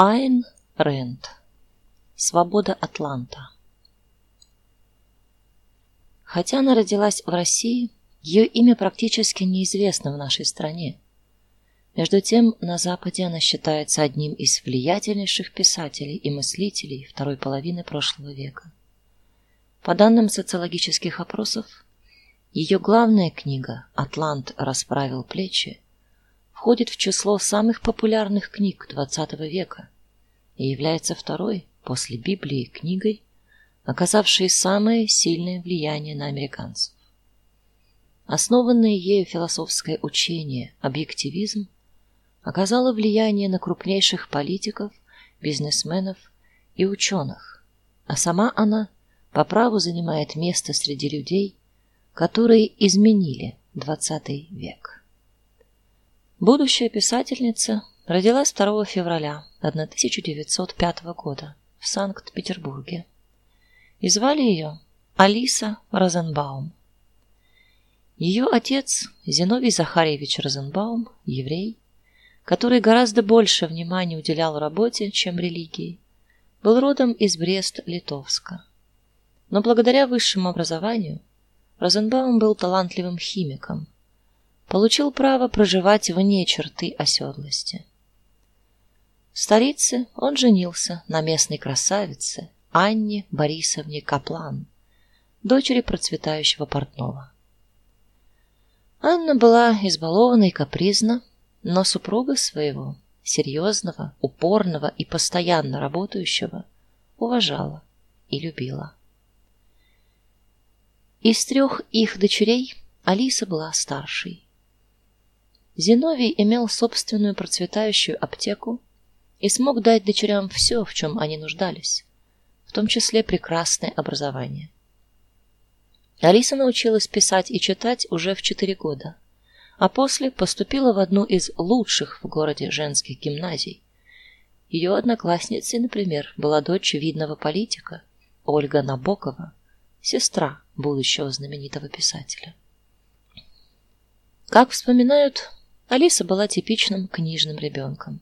Айн Рэнд. Свобода Атланта. Хотя она родилась в России, ее имя практически неизвестно в нашей стране. Между тем, на Западе она считается одним из влиятельнейших писателей и мыслителей второй половины прошлого века. По данным социологических опросов, ее главная книга Атлант расправил плечи входит в число самых популярных книг XX века и является второй после Библии книгой, оказавшей самое сильное влияние на американцев. Основанное ею философское учение объективизм оказало влияние на крупнейших политиков, бизнесменов и ученых, а сама она по праву занимает место среди людей, которые изменили XX век. Будущая писательница родилась 2 февраля 1905 года в Санкт-Петербурге. И звали ее Алиса Розенбаум. Ее отец Зиновий Захарьевич Розенбаум, еврей, который гораздо больше внимания уделял работе, чем религии, был родом из Брест-Литовска. Но благодаря высшему образованию Розенбаум был талантливым химиком получил право проживать вне черты оседлости. В столице он женился на местной красавице Анне Борисовне Каплан, дочери процветающего портного. Анна была избалована и капризна, но супруга своего, серьезного, упорного и постоянно работающего, уважала и любила. Из трех их дочерей Алиса была старшей. Зиновий имел собственную процветающую аптеку и смог дать дочерям все, в чем они нуждались, в том числе прекрасное образование. Алиса научилась писать и читать уже в четыре года, а после поступила в одну из лучших в городе женских гимназий. Ее одноклассницей, например, была дочь видного политика Ольга Набокова, сестра будущего знаменитого писателя. Как вспоминают Алиса была типичным книжным ребенком.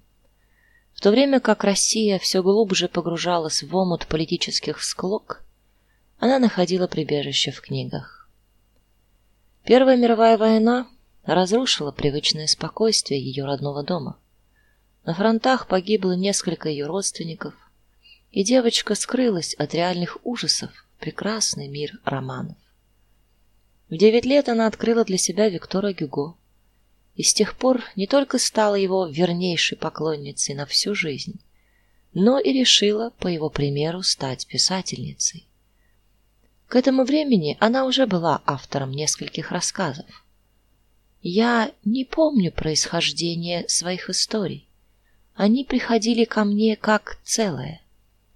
В то время как Россия все глубже погружалась в омут политических склок, она находила прибежище в книгах. Первая мировая война разрушила привычное спокойствие ее родного дома. На фронтах погибло несколько ее родственников, и девочка скрылась от реальных ужасов в прекрасный мир романов. В девять лет она открыла для себя Виктора Гюго и с тех пор не только стала его вернейшей поклонницей на всю жизнь, но и решила по его примеру стать писательницей. К этому времени она уже была автором нескольких рассказов. Я не помню происхождение своих историй. Они приходили ко мне как целое,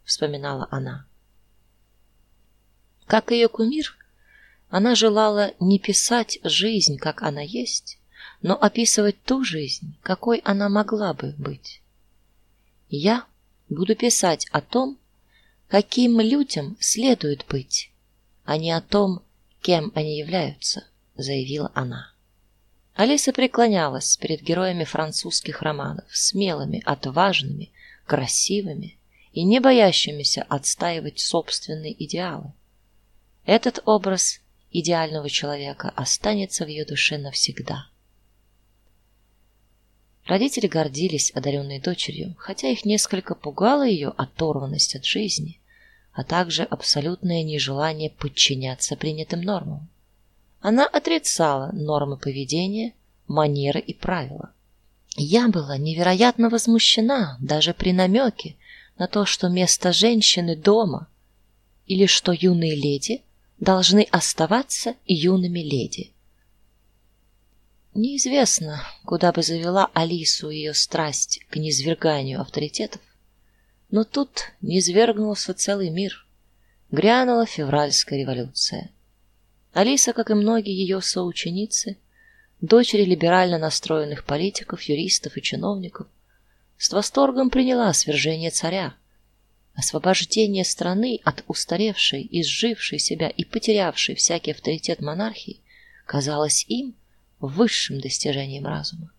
вспоминала она. Как ее кумир, она желала не писать жизнь, как она есть, но описывать ту жизнь, какой она могла бы быть. Я буду писать о том, каким людям следует быть, а не о том, кем они являются, заявила она. Алиса преклонялась перед героями французских романов, смелыми, отважными, красивыми и не боящимися отстаивать собственные идеалы. Этот образ идеального человека останется в ее душе навсегда. Родители гордились одаренной дочерью, хотя их несколько пугала ее оторванность от жизни, а также абсолютное нежелание подчиняться принятым нормам. Она отрицала нормы поведения, манеры и правила. Я была невероятно возмущена даже при намеке на то, что место женщины дома или что юные леди должны оставаться юными леди. Неизвестно, куда бы завела Алису ее страсть к низверганию авторитетов, но тут низвергнулся целый мир. Грянула февральская революция. Алиса, как и многие ее соученицы, дочери либерально настроенных политиков, юристов и чиновников, с восторгом приняла свержение царя, освобождение страны от устаревшей, изжившей себя и потерявшей всякий авторитет монархии, казалось им высшим достижением разума.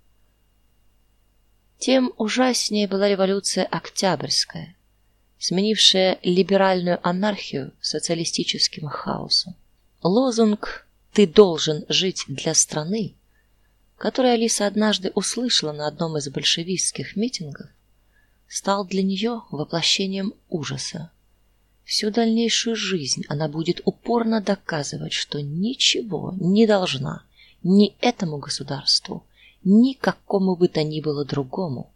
тем ужаснее была революция Октябрьская, сменившая либеральную анархию социалистическим хаосом. Лозунг ты должен жить для страны, который Алиса однажды услышала на одном из большевистских митингов, стал для нее воплощением ужаса. Всю дальнейшую жизнь она будет упорно доказывать, что ничего не должна ни этому государству, ни какому бы то ни было другому.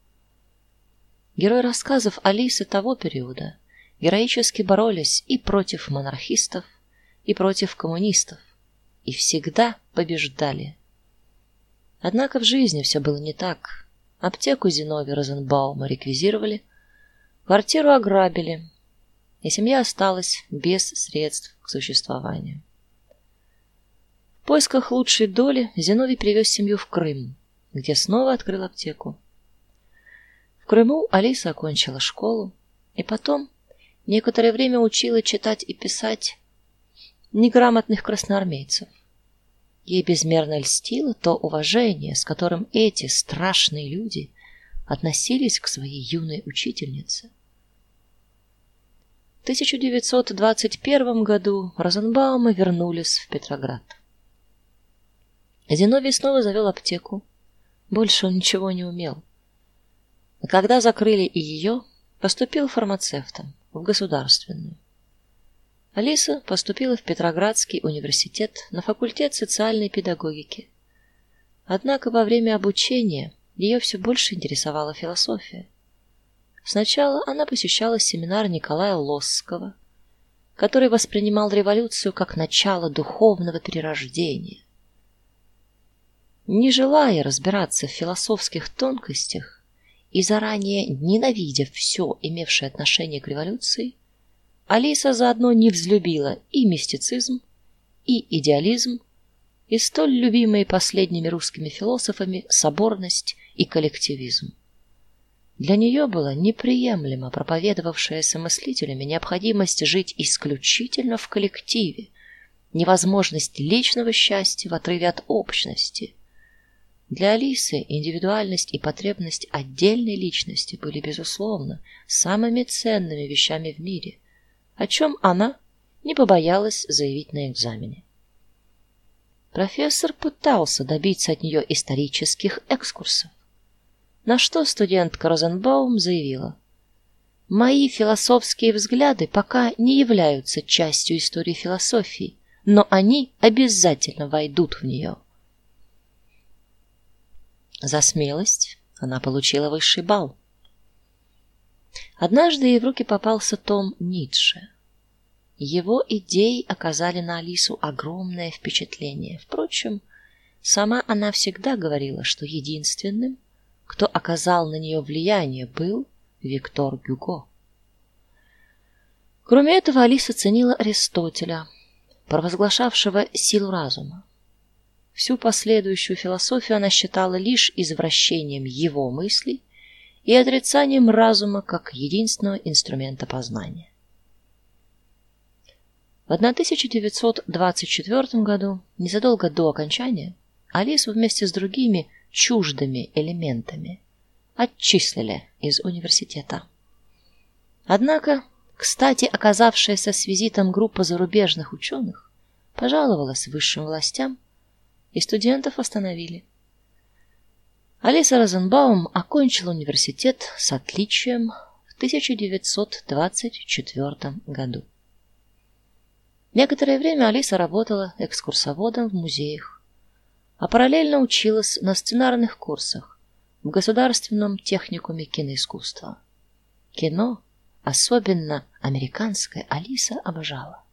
Герои рассказов Алисы того периода героически боролись и против монархистов, и против коммунистов, и всегда побеждали. Однако в жизни все было не так. Аптеку Зиновия Розенбаума реквизировали, квартиру ограбили, и семья осталась без средств к существованию. В поисках лучшей доли Зиновий привез семью в Крым, где снова открыл аптеку. В Крыму Алиса окончила школу и потом некоторое время учила читать и писать неграмотных красноармейцев. Ей безмерно льстило то уважение, с которым эти страшные люди относились к своей юной учительнице. В 1921 году Розенбаумы вернулись в Петроград. Зиновий снова завел аптеку. Больше он ничего не умел. А когда закрыли и ее, поступил фармацевтом в государственную. Алиса поступила в Петроградский университет на факультет социальной педагогики. Однако во время обучения ее все больше интересовала философия. Сначала она посещала семинар Николая Лосского, который воспринимал революцию как начало духовного перерождения. Не желая разбираться в философских тонкостях и заранее ненавидя все, имевшее отношение к революции, Алиса заодно не взлюбила и мистицизм, и идеализм, и столь любимые последними русскими философами соборность и коллективизм. Для нее было неприемлемо проповедовавшаяся мыслителями необходимость жить исключительно в коллективе, невозможность личного счастья в отрыве от общности. Для Алисы индивидуальность и потребность отдельной личности были безусловно самыми ценными вещами в мире о чем она не побоялась заявить на экзамене. Профессор пытался добиться от нее исторических экскурсов, на что студентка Розенбаум заявила: "Мои философские взгляды пока не являются частью истории философии, но они обязательно войдут в нее». За смелость она получила высший балл. Однажды ей в руки попался том Ницше. Его идеи оказали на Алису огромное впечатление. Впрочем, сама она всегда говорила, что единственным, кто оказал на нее влияние, был Виктор Гюго. Кроме этого, Алиса ценила Аристотеля, провозглашавшего силу разума. Всю последующую философию она считала лишь извращением его мыслей и отрицанием разума как единственного инструмента познания. В 1924 году, незадолго до окончания, Алису вместе с другими чуждыми элементами отчислили из университета. Однако, кстати, оказавшаяся с визитом группа зарубежных ученых пожаловалась высшим властям, и студентов остановили. Алиса Розенбаум окончила университет с отличием в 1924 году. Некоторое время Алиса работала экскурсоводом в музеях, а параллельно училась на сценарных курсах в Государственном техникуме киноискусства. Кино, особенно американское, Алиса обожала.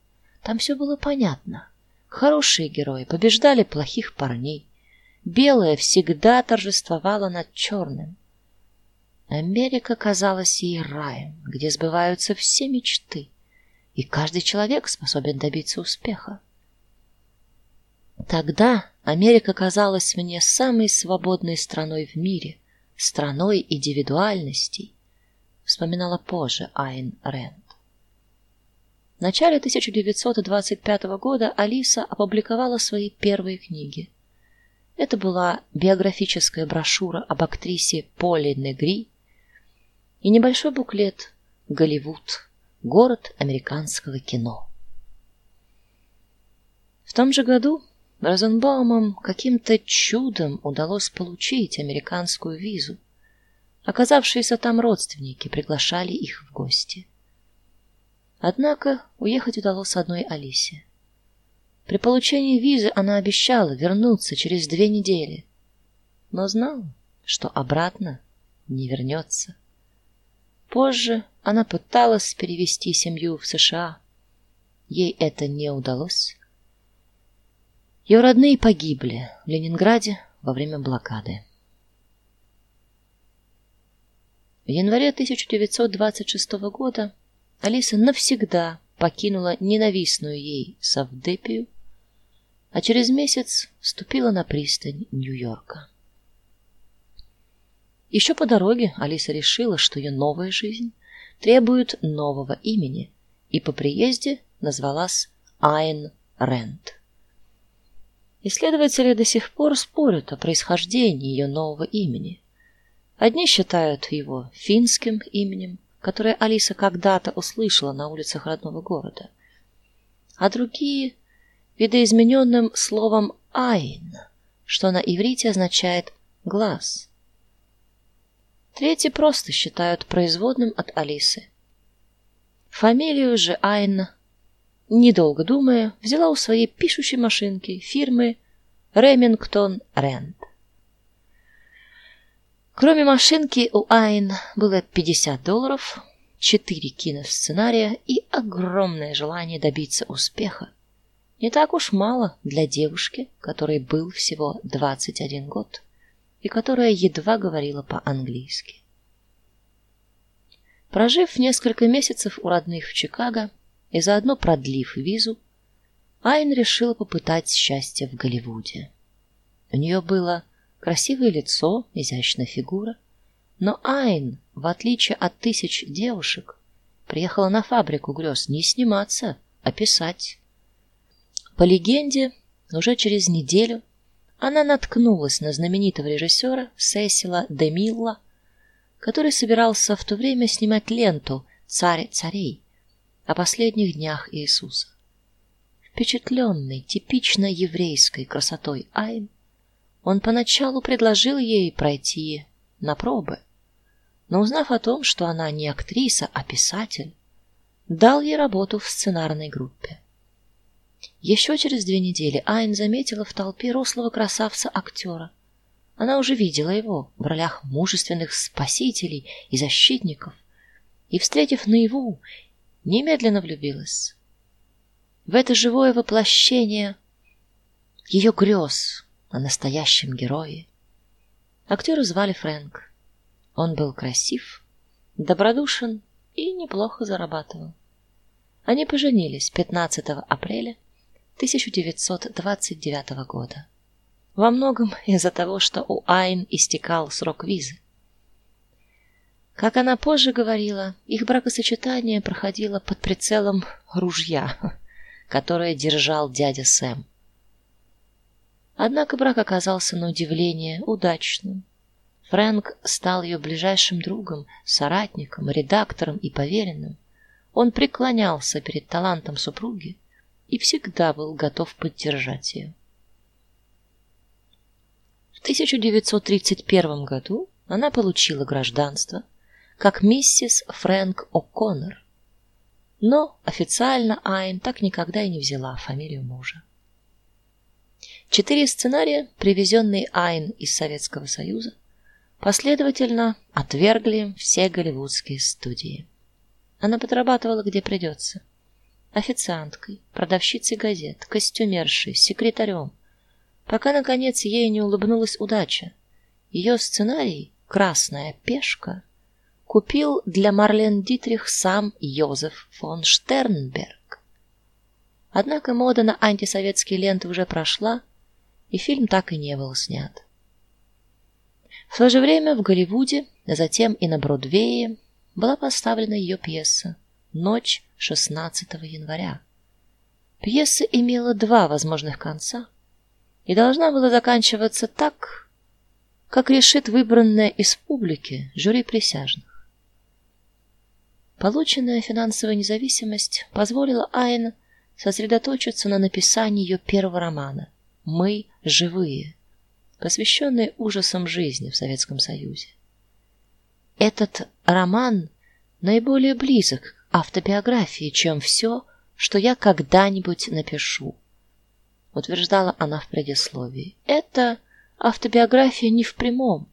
Там все было понятно. Хорошие герои побеждали плохих парней белое всегда торжествовало над черным. Америка казалась ей раем, где сбываются все мечты, и каждый человек способен добиться успеха. Тогда Америка казалась мне самой свободной страной в мире, страной индивидуальностей, вспоминала позже Айн Рэнд. В начале 1925 года Алиса опубликовала свои первые книги. Это была биографическая брошюра об актрисе Поле Негри и небольшой буклет Голливуд, город американского кино. В том же году Розенбаумам каким-то чудом удалось получить американскую визу. Оказавшиеся там родственники приглашали их в гости. Однако уехать удалось одной Алисе. При получении визы она обещала вернуться через две недели, но знала, что обратно не вернется. Позже она пыталась перевести семью в США. Ей это не удалось. Ее родные погибли в Ленинграде во время блокады. В январе 1926 года Алиса навсегда покинула ненавистную ей Савдепию, а через месяц вступила на пристань Нью-Йорка. Еще по дороге Алиса решила, что ее новая жизнь требует нового имени, и по приезде назвалась Айн Рент. Исследователи до сих пор спорят о происхождении ее нового имени. Одни считают его финским именем, которое Алиса когда-то услышала на улицах родного города, а другие видоизмененным словом айн, что на иврите означает глаз. Третьи просто считают производным от Алисы. Фамилию же Айн недолго думая, взяла у своей пишущей машинки фирмы Ремингтон Рэнд. Кроме машинки у Айн было 50 долларов, 4 киносценария и огромное желание добиться успеха. Не так уж мало для девушки, которой был всего 21 год и которая едва говорила по-английски. Прожив несколько месяцев у родных в Чикаго, и заодно продлив визу, Айн решила попытать счастье в Голливуде. У нее было красивое лицо, изящная фигура, но Айн, в отличие от тысяч девушек, приехала на фабрику грез не сниматься, а писать. По легенде, уже через неделю она наткнулась на знаменитого режиссера Сесила де Милла, который собирался в то время снимать ленту Царь царей о последних днях Иисуса. Впечатленный типично еврейской красотой Айн, он поначалу предложил ей пройти на пробы, но узнав о том, что она не актриса, а писатель, дал ей работу в сценарной группе. Еще через две недели Айн заметила в толпе рослого красавца-актера. Она уже видела его в ролях мужественных спасителей и защитников, и встретив наяву, немедленно влюбилась в это живое воплощение ее грез о настоящем герое. Актера звали Фрэнк. Он был красив, добродушен и неплохо зарабатывал. Они поженились 15 апреля 1929 года. Во многом из-за того, что у Айн истекал срок визы. Как она позже говорила, их бракосочетание проходило под прицелом ружья, которое держал дядя Сэм. Однако брак оказался на удивление удачным. Фрэнк стал ее ближайшим другом, соратником, редактором и поверенным. Он преклонялся перед талантом супруги и всегда был готов поддержать ее. В 1931 году она получила гражданство как миссис Фрэнк О'Коннор. Но официально Айн так никогда и не взяла фамилию мужа. Четыре сценария, привезенные Айн из Советского Союза, последовательно отвергли все голливудские студии. Она подрабатывала где придется. Официанткой, продавщицей газет, костюмершей, секретарем, пока наконец ей не улыбнулась удача. Ее сценарий Красная пешка купил для Марлен Дитрих сам Йозеф фон Штернберг. Однако мода на антисоветские ленты уже прошла, и фильм так и не был снят. В то же время в Голливуде, а затем и на Бродвее была поставлена ее пьеса Ночь 16 января. Пьеса имела два возможных конца, и должна была заканчиваться так, как решит выбранное из публики жюри присяжных. Полученная финансовая независимость позволила Айн сосредоточиться на написании ее первого романа Мы живые, посвященный ужасам жизни в Советском Союзе. Этот роман наиболее близок к автобиографии, чем все, что я когда-нибудь напишу, утверждала она в предисловии. Это автобиография не в прямом,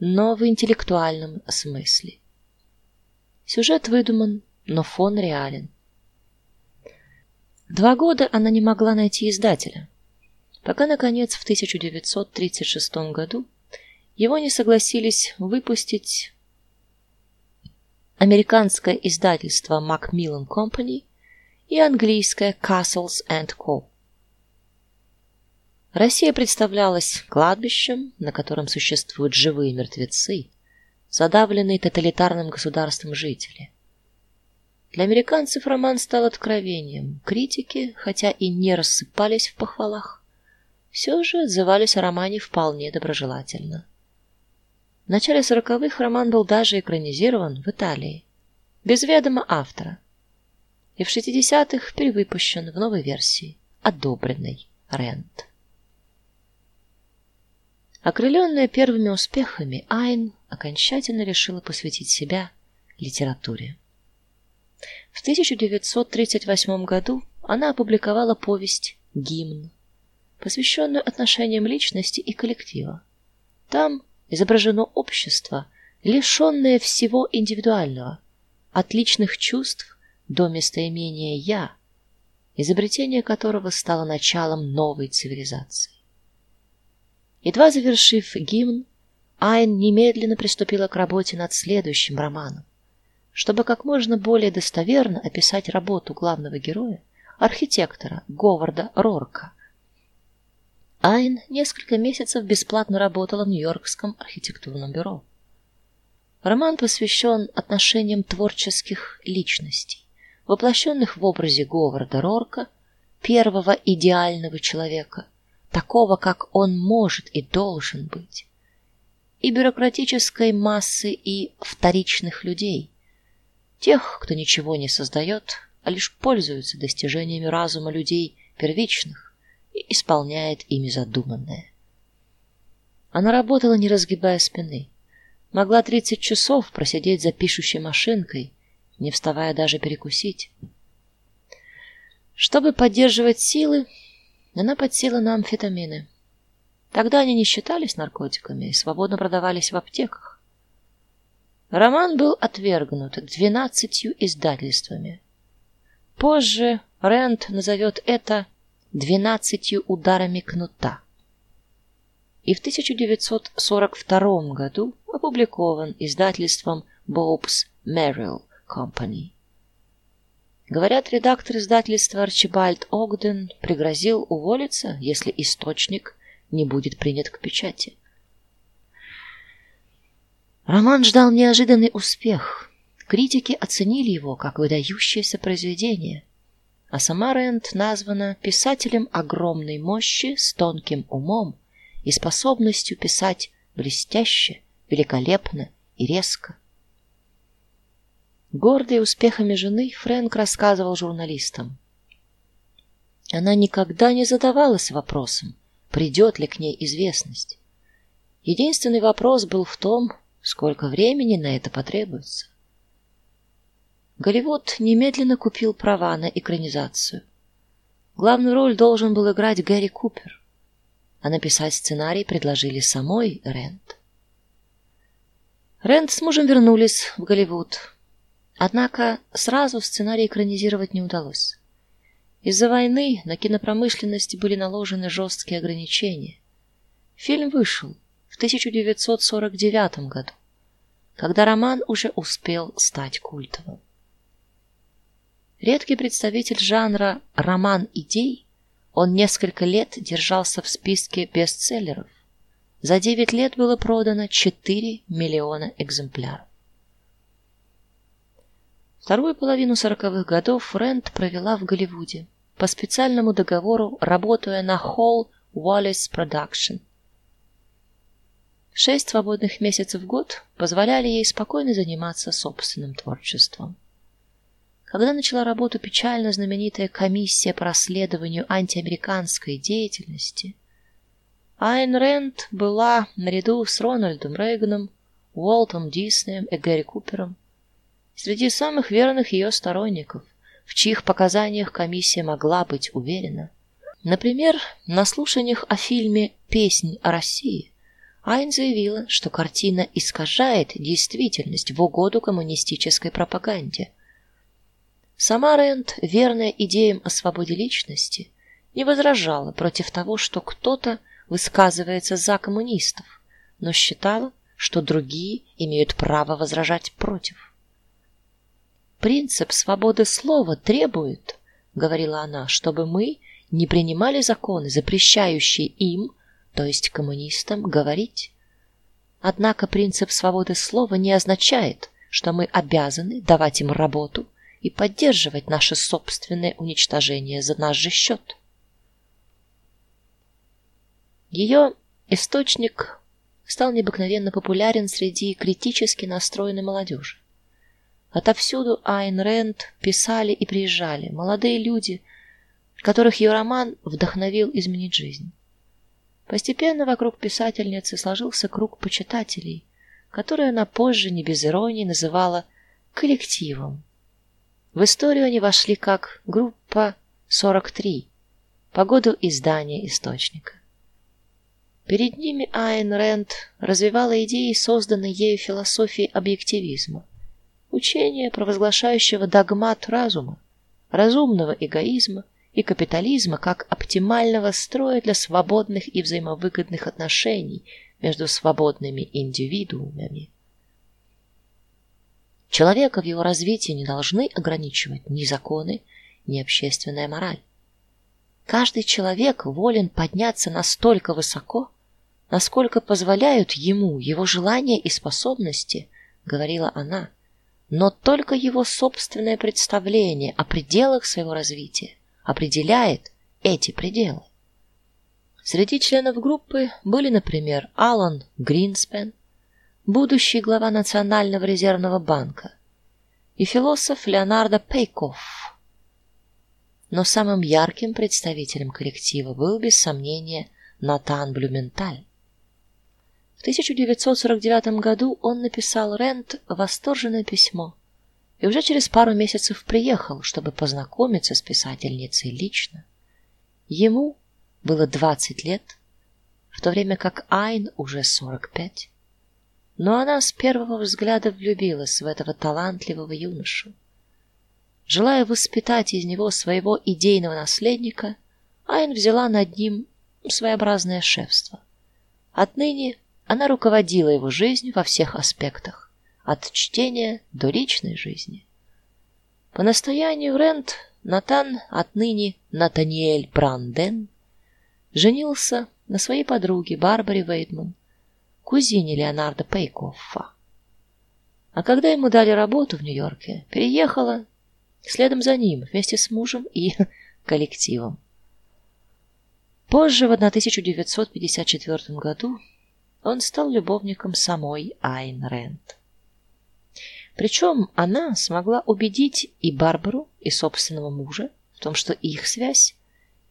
но в интеллектуальном смысле. Сюжет выдуман, но фон реален. Два года она не могла найти издателя, пока наконец в 1936 году его не согласились выпустить американское издательство Macmillan Company и английское Castles and Co. Россия представлялась кладбищем, на котором существуют живые мертвецы, задавленные тоталитарным государством жители. Для американцев роман стал откровением. Критики, хотя и не рассыпались в похвалах, все же отзывались о романе вполне доброжелательно. В начале сороковых роман был даже экранизирован в Италии, без ведома автора. И в шестидесятых перевыпущен в новой версии, одобренной Рент. Окрыленная первыми успехами, Айн окончательно решила посвятить себя литературе. В 1938 году она опубликовала повесть Гимн, посвященную отношениям личности и коллектива. Там изображено общество, лишенное всего индивидуального, от личных чувств до местоимения я, изобретение которого стало началом новой цивилизации. Едва завершив гимн, Айн немедленно приступила к работе над следующим романом. Чтобы как можно более достоверно описать работу главного героя, архитектора Говарда Рорка. Айн несколько месяцев бесплатно работала в Нью-Йоркском архитектурном бюро. Роман посвящен отношениям творческих личностей, воплощенных в образе Говарда Рорка, первого идеального человека, такого, как он может и должен быть, и бюрократической массы и вторичных людей, тех, кто ничего не создает, а лишь пользуется достижениями разума людей первичных и исполняет ими задуманное. Она работала не разгибая спины, могла тридцать часов просидеть за пишущей машинкой, не вставая даже перекусить. Чтобы поддерживать силы, она подсела на амфетамины. Тогда они не считались наркотиками и свободно продавались в аптеках. Роман был отвергнут двенадцатью издательствами. Позже Рент назовет это двенадцатью ударами кнута. И в 1942 году опубликован издательством Bob's Merrill Company. Говорят, редактор издательства Арчибальд Огден пригрозил уволиться, если источник не будет принят к печати. Роман ждал неожиданный успех. Критики оценили его как выдающееся произведение, а сама Рент названа писателем огромной мощи с тонким умом и способностью писать блестяще, великолепно и резко. Гордый успехами жены, Фрэнк рассказывал журналистам. Она никогда не задавалась вопросом, придет ли к ней известность. Единственный вопрос был в том, Сколько времени на это потребуется? Голливуд немедленно купил права на экранизацию. Главную роль должен был играть Гэри Купер, а написать сценарий предложили самой Рент. Рент с мужем вернулись в Голливуд. Однако сразу сценарий экранизировать не удалось. Из-за войны на кинопромышленность были наложены жесткие ограничения. Фильм вышел, в 1949 году, когда роман уже успел стать культовым. Редкий представитель жанра роман идей, он несколько лет держался в списке бестселлеров. За 9 лет было продано 4 миллиона экземпляров. Вторую половину сороковых годов Рент провела в Голливуде, по специальному договору работая на Hall Wallace Production. Шесть свободных месяцев в год позволяли ей спокойно заниматься собственным творчеством. Когда начала работу печально знаменитая комиссия по расследованию антиамериканской деятельности, Айн Рэнд была наряду с Рональдом Рейганом, Уолтом Диснеем и Гэри Купером среди самых верных ее сторонников, в чьих показаниях комиссия могла быть уверена. Например, на слушаниях о фильме Песнь о России Айн заявила, что картина искажает действительность в угоду коммунистической пропаганде. Сама Рэнд, верная идеям о свободе личности, не возражала против того, что кто-то высказывается за коммунистов, но считала, что другие имеют право возражать против. Принцип свободы слова требует, говорила она, чтобы мы не принимали законы, запрещающие им то есть коммунистам, говорить. Однако принцип свободы слова не означает, что мы обязаны давать им работу и поддерживать наше собственное уничтожение за наш же счет. Ее источник стал необыкновенно популярен среди критически настроенной молодежи. Отовсюду Айн Рэнд писали и приезжали молодые люди, которых ее роман вдохновил изменить жизнь. Постепенно вокруг писательницы сложился круг почитателей, который она позже не без иронии называла коллективом. В историю они вошли как группа 43 по году издания источника. Перед ними Айн Рэнд развивала идеи созданной ею философии объективизма, учения, провозглашающего догмат разума, разумного эгоизма и капитализма как оптимального строя для свободных и взаимовыгодных отношений между свободными индивидуумами. Человека в его развитии не должны ограничивать ни законы, ни общественная мораль. Каждый человек волен подняться настолько высоко, насколько позволяют ему его желания и способности, говорила она, но только его собственное представление о пределах своего развития определяет эти пределы. Среди членов группы были, например, Алан Гринспен, будущий глава Национального резервного банка, и философ Леонардо Пейкофф. Но самым ярким представителем коллектива был без сомнения Натан Блюменталь. В 1949 году он написал Рент восторженное письмо и уже через пару месяцев приехал, чтобы познакомиться с писательницей лично. Ему было 20 лет, в то время как Айн уже 45. Но она с первого взгляда влюбилась в этого талантливого юношу. Желая воспитать из него своего идейного наследника, Айн взяла над ним своеобразное шефство. Отныне она руководила его жизнью во всех аспектах от чтения до личной жизни. По настоянию Рент Натан отныне Натаниэль Бранден женился на своей подруге Барбаре Вейдман, кузине Леонарда Пейкоффа. А когда ему дали работу в Нью-Йорке, переехала следом за ним вместе с мужем и коллективом. Позже, в 1954 году, он стал любовником самой Айн Рэнд. Причем она смогла убедить и Барбару, и собственного мужа в том, что их связь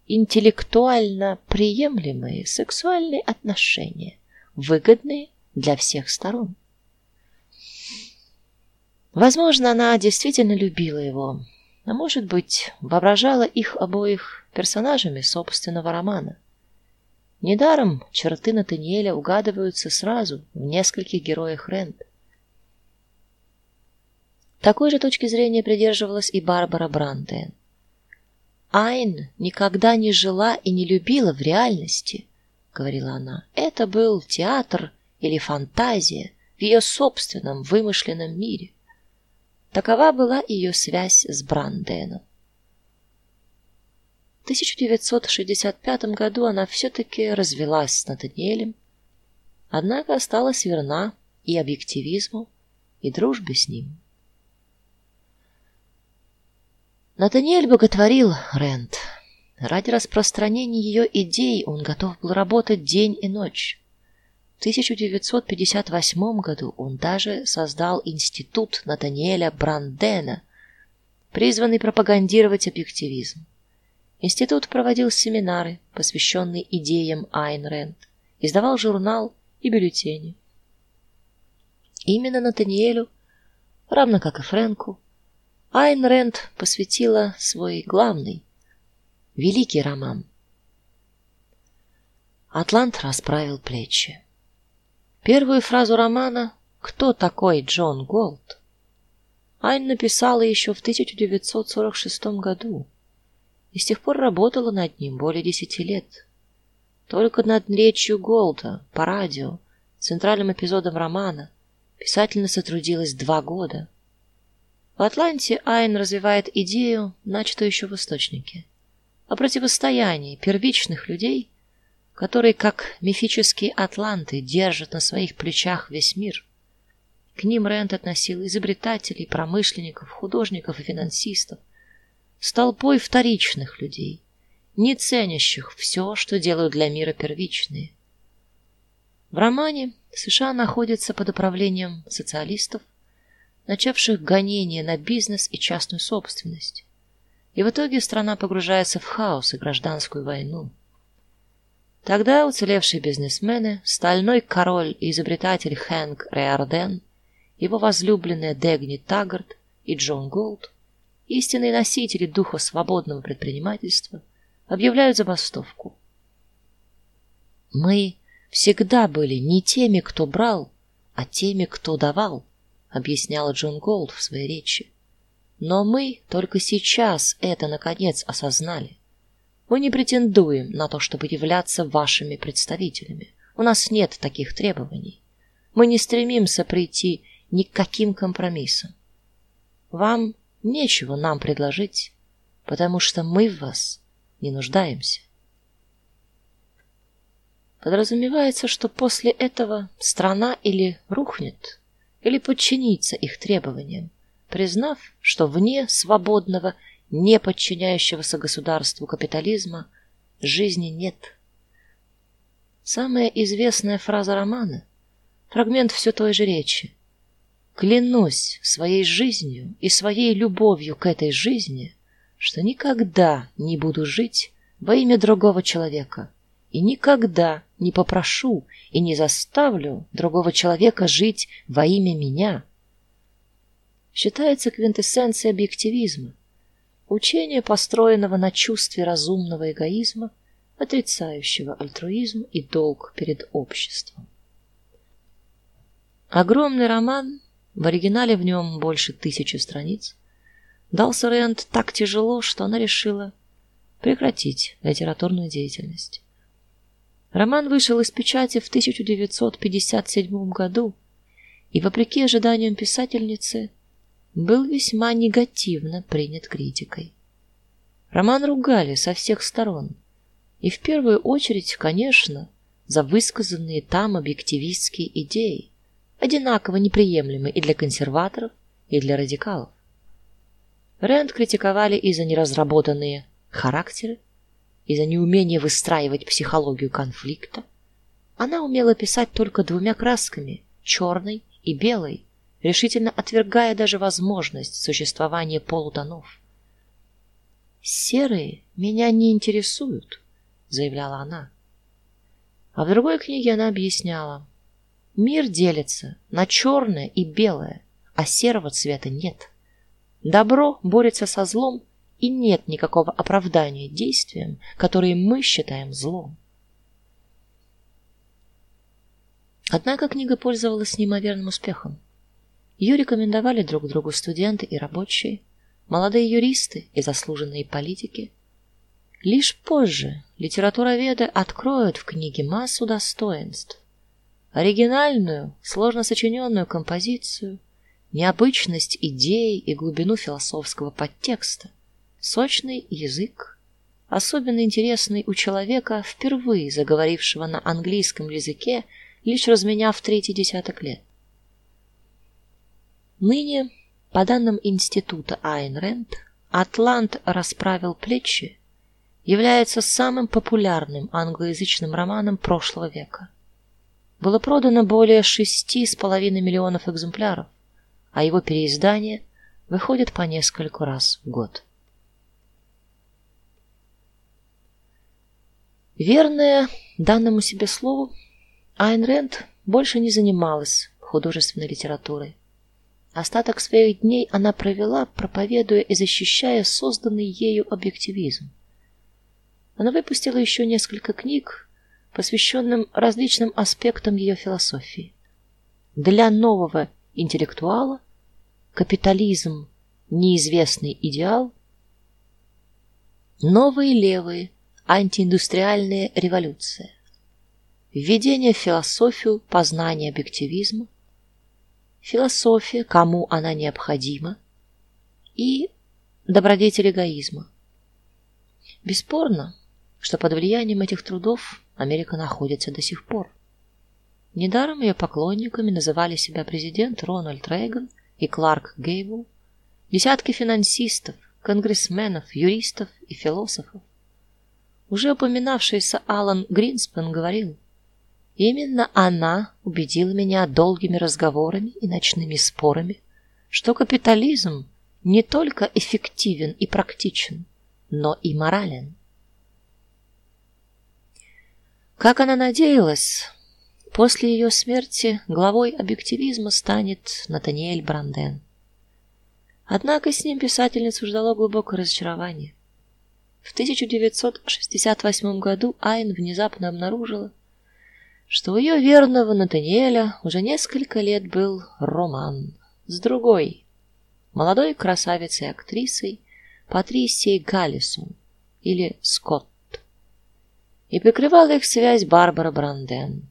интеллектуально приемлемые сексуальные отношения, выгодные для всех сторон. Возможно, она действительно любила его, а может быть, воображала их обоих персонажами собственного романа. Недаром черты Натаниэля угадываются сразу в нескольких героях Рэнд. Такой же точки зрения придерживалась и Барбара Бранден. Айн никогда не жила и не любила в реальности, говорила она. Это был театр или фантазия в ее собственном вымышленном мире. Такова была ее связь с Бранденом. В 1965 году она все таки развелась с Натаниэлем, однако осталась верна и объективизму, и дружбе с ним. Натаниэль боготворил Рент. Ради распространения ее идей он готов был работать день и ночь. В 1958 году он даже создал институт Натаниэля Брандена, призванный пропагандировать объективизм. Институт проводил семинары, посвященные идеям Айн Рэнд, издавал журнал и бюллетени. Именно Натаниэлю, равно как и Фрэнку, Айн Рэнд посвятила свой главный великий роман. Атлант расправил плечи. Первую фразу романа «Кто такой Джон Голт?» Айн написала еще в 1946 году и с тех пор работала над ним более десяти лет. Только над речью Голта по радио, центральным эпизодом романа, писательница трудилась два года. В «Атланте» Айн развивает идею, начатую еще в «Источнике» о противостоянии первичных людей, которые, как мифические атланты, держат на своих плечах весь мир. К ним Рент относил изобретателей, промышленников, художников и финансистов, с толпой вторичных людей, не ценящих все, что делают для мира первичные. В романе США находится под управлением социалистов, начавших гонения на бизнес и частную собственность. И в итоге страна погружается в хаос и гражданскую войну. Тогда уцелевшие бизнесмены, стальной король и изобретатель Хэнк Риорден, его возлюбленная Дегни Таггарт и Джон Голд, истинные носители духа свободного предпринимательства, объявляют забастовку. Мы всегда были не теми, кто брал, а теми, кто давал, объяснял Джон Голд в своей речи. Но мы только сейчас это наконец осознали. Мы не претендуем на то, чтобы являться вашими представителями. У нас нет таких требований. Мы не стремимся прийти ни к каким компромиссам. Вам нечего нам предложить, потому что мы в вас не нуждаемся. Подразумевается, что после этого страна или рухнет, или подчинится их требованиям признав, что вне свободного, не подчиняющегося государству капитализма жизни нет. Самая известная фраза романа фрагмент все той же речи. Клянусь своей жизнью и своей любовью к этой жизни, что никогда не буду жить во имя другого человека и никогда не попрошу и не заставлю другого человека жить во имя меня считается квинтэссенцией объективизма, учения, построенного на чувстве разумного эгоизма, отрицающего альтруизм и долг перед обществом. Огромный роман, в оригинале в нем больше тысячи страниц, дался Рэнд так тяжело, что она решила прекратить литературную деятельность. Роман вышел из печати в 1957 году, и вопреки ожиданиям писательницы, был весьма негативно принят критикой. Роман ругали со всех сторон, и в первую очередь, конечно, за высказанные там объективистские идеи, одинаково неприемлемые и для консерваторов, и для радикалов. Рэнд критиковали и за неразработанные характеры, и за неумение выстраивать психологию конфликта. Она умела писать только двумя красками черной и белой решительно отвергая даже возможность существования полутонов. Серые меня не интересуют, заявляла она. А в другой книге она объясняла: мир делится на черное и белое, а серого цвета нет. Добро борется со злом, и нет никакого оправдания действиям, которые мы считаем злом. Однако книга пользовалась неимоверным успехом. Ее рекомендовали друг другу студенты и рабочие, молодые юристы и заслуженные политики. Лишь позже литературоведы откроют в книге массу достоинств: оригинальную, сложно сочиненную композицию, необычность идей и глубину философского подтекста, сочный язык, особенно интересный у человека, впервые заговорившего на английском языке, лишь разменяв третий десяток лет. Ныне, по данным института Айн Рэнд, Атлант расправил плечи является самым популярным англоязычным романом прошлого века. Было продано более шести с половиной миллионов экземпляров, а его переиздание выходит по нескольку раз в год. Верная данному себе слову, Айн Рэнд больше не занималась художественной литературой. Остаток своих дней она провела, проповедуя и защищая созданный ею объективизм. Она выпустила еще несколько книг, посвященным различным аспектам ее философии. Для нового интеллектуала капитализм неизвестный идеал, новые левые антииндустриальная революция, введение в философию познания объективизма, философия, кому она необходима, и добродетель эгоизма. Бесспорно, что под влиянием этих трудов Америка находится до сих пор. Недаром ее поклонниками называли себя президент Рональд Рейган и Кларк Гейбл, десятки финансистов, конгрессменов, юристов и философов. Уже упоминавшийся Алан Гринспен говорил: "Именно она убедила меня долгими разговорами и ночными спорами, что капитализм не только эффективен и практичен, но и морален". Как она надеялась, после ее смерти главой объективизма станет Натаниэль Бранден. Однако с ним писательницу ждало глубокое разочарование. В 1968 году Айн внезапно обнаружила, что у ее верного Натаниэля уже несколько лет был роман с другой, молодой красавицей-актрисой Патрисией Галлисон или Скотт и прикрывала их связь Барбара Бранден.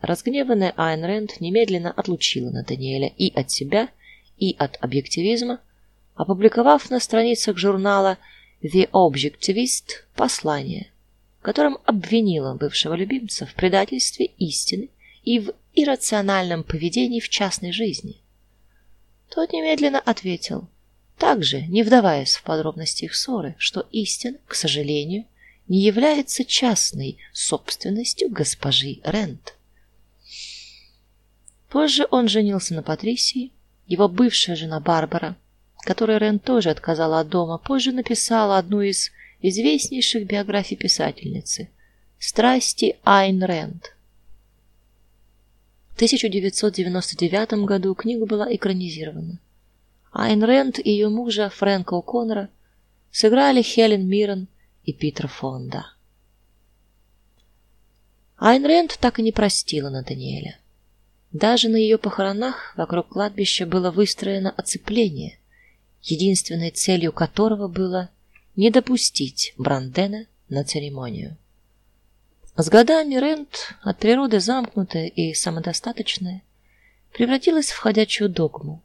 Разгневанная Айн Рэнд немедленно отлучила Натаниэля и от себя, и от объективизма, опубликовав на страницах журнала The Objectivist послание, которым обвинила бывшего любимца в предательстве истины и в иррациональном поведении в частной жизни. Тот немедленно ответил, также не вдаваясь в подробности их ссоры, что истина, к сожалению, не является частной собственностью госпожи Рент. Позже он женился на Патрисии, его бывшая жена Барбара, которой Рент тоже отказала от дома, позже написала одну из известнейших биографий писательницы Страсти Айн Рент. В 1999 году книга была экранизирована. Айн Рент и ее мужа Фрэнка О'Коннора сыграли Хелен Миррен и Питер Фонда. Айн Рэнд так и не простила Натаниэля. Даже на ее похоронах вокруг кладбища было выстроено оцепление, единственной целью которого было не допустить Брандена на церемонию. С годами Рент, от природы замкнутая и самодостаточная, превратилась в ходячую догму,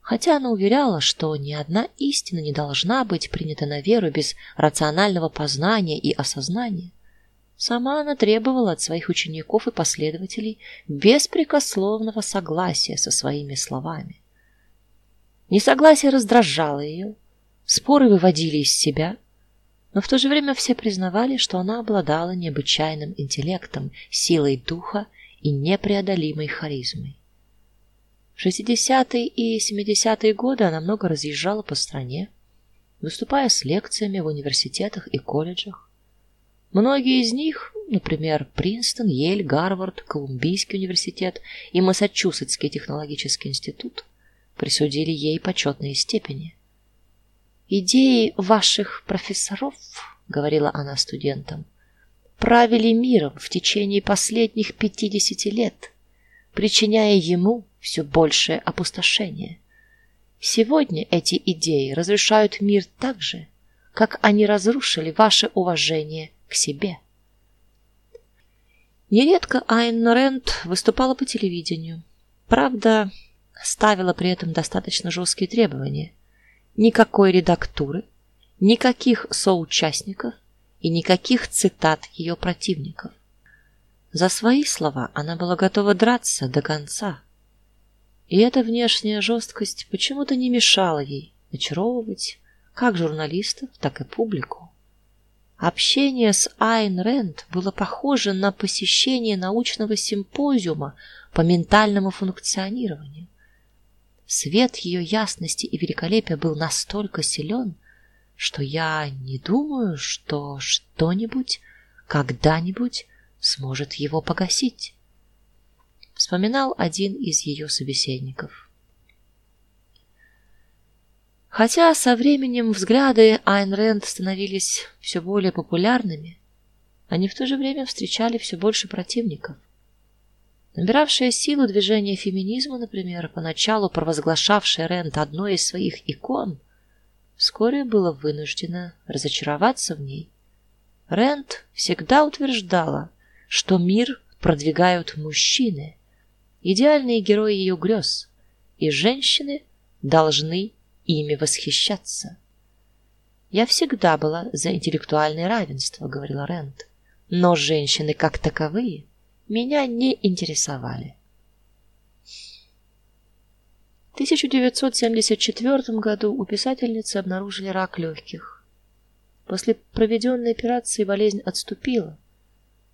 хотя она уверяла, что ни одна истина не должна быть принята на веру без рационального познания и осознания. Сама она требовала от своих учеников и последователей беспрекословного согласия со своими словами. Несогласие раздражало ее, споры выводили из себя, но в то же время все признавали, что она обладала необычайным интеллектом, силой духа и непреодолимой харизмой. 60-е и 70-е годы она много разъезжала по стране, выступая с лекциями в университетах и колледжах. Многие из них, например, Принстон, Йель, Гарвард, Колумбийский университет и Массачусетский технологический институт, присудили ей почетные степени. Идеи ваших профессоров, говорила она студентам, правили миром в течение последних 50 лет, причиняя ему все большее опустошение. Сегодня эти идеи разрушают мир так же, как они разрушили ваше уважение к себе. Нередко Айн Рэнд выступала по телевидению. Правда, ставила при этом достаточно жесткие требования: никакой редактуры, никаких соучастников и никаких цитат ее противников. За свои слова она была готова драться до конца. И эта внешняя жесткость почему-то не мешала ей очаровывать как журналистов, так и публику. Общение с Айн Рэнд было похоже на посещение научного симпозиума по ментальному функционированию. Свет ее ясности и великолепия был настолько силен, что я не думаю, что что-нибудь когда-нибудь сможет его погасить. Вспоминал один из ее собеседников. Хотя со временем взгляды Айн Рэнд становились все более популярными, они в то же время встречали все больше противников. Набиравшее силу движение феминизма, например, поначалу провозглашавшее Рэнд одной из своих икон, вскоре было вынуждено разочароваться в ней. Рэнд всегда утверждала, что мир продвигают мужчины, идеальные герои ее грез, и женщины должны ими восхищаться. Я всегда была за интеллектуальное равенство, говорила Рэнд, но женщины как таковые меня не интересовали. В 1974 году у писательницы обнаружили рак легких. После проведенной операции болезнь отступила.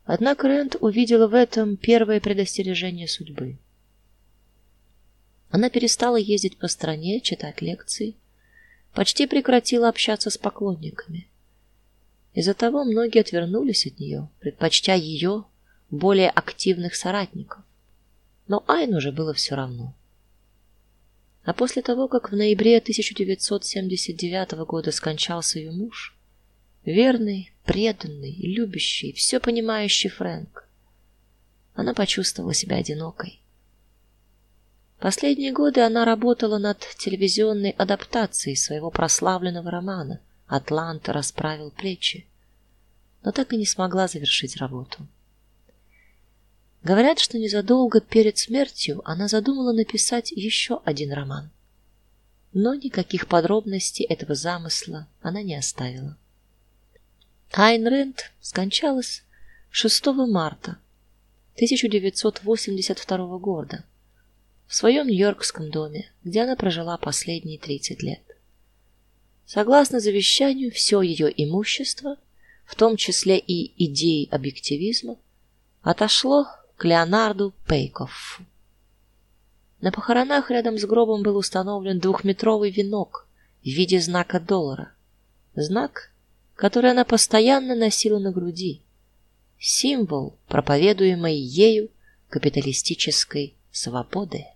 Однако Рэнд увидела в этом первое предостережение судьбы. Она перестала ездить по стране, читать лекции, почти прекратила общаться с поклонниками. Из-за того многие отвернулись от нее, предпочтя ее более активных соратников. Но Айн уже было все равно. А после того, как в ноябре 1979 года скончался ее муж, верный, преданный, любящий, все понимающий Фрэнк, она почувствовала себя одинокой. Последние годы она работала над телевизионной адаптацией своего прославленного романа Атлант расправил плечи, но так и не смогла завершить работу. Говорят, что незадолго перед смертью она задумала написать еще один роман. Но никаких подробностей этого замысла она не оставила. Айн Рэнд скончалась 6 марта 1982 года в своем нью-йоркском доме, где она прожила последние 30 лет. Согласно завещанию, все ее имущество, в том числе и идеи объективизма, отошло к Леонарду Пейкоффу. На похоронах рядом с гробом был установлен двухметровый венок в виде знака доллара. Знак, который она постоянно носила на груди. Символ, проповедуемой ею капиталистической свободы.